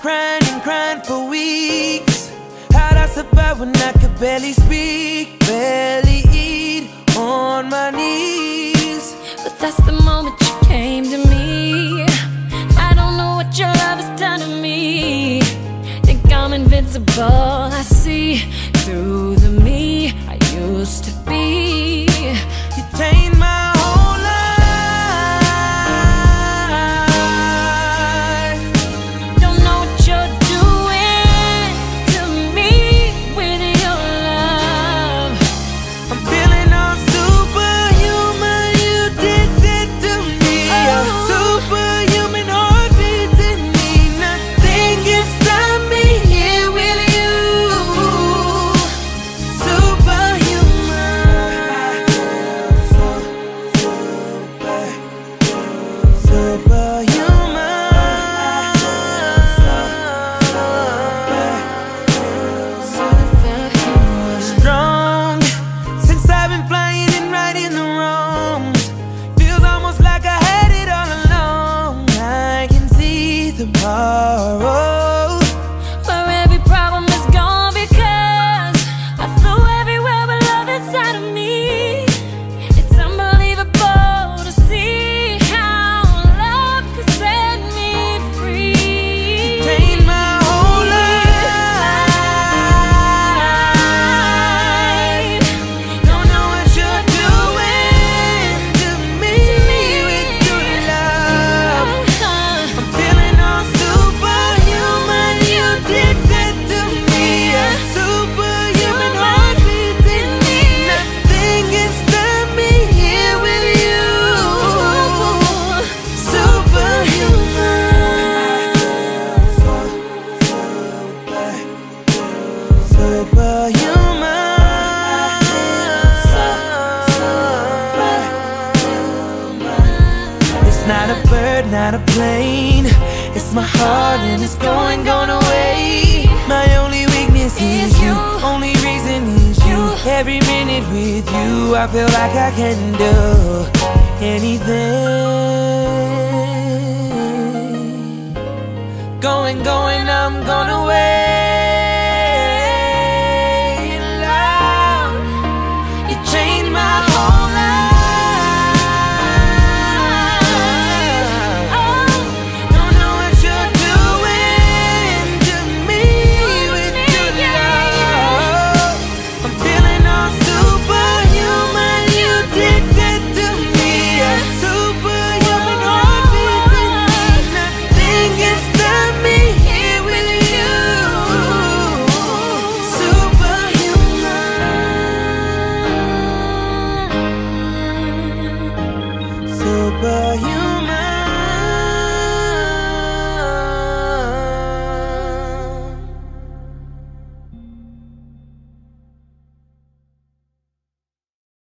crying and crying for weeks. How'd I survive when I could barely speak? tomorrow. Not a bird, not a plane. It's my heart and it's going, gone away. My only weakness is, you. Only reason is you. you. Every minute with you I feel like I can do anything. Going, going, I'm gone away. but you.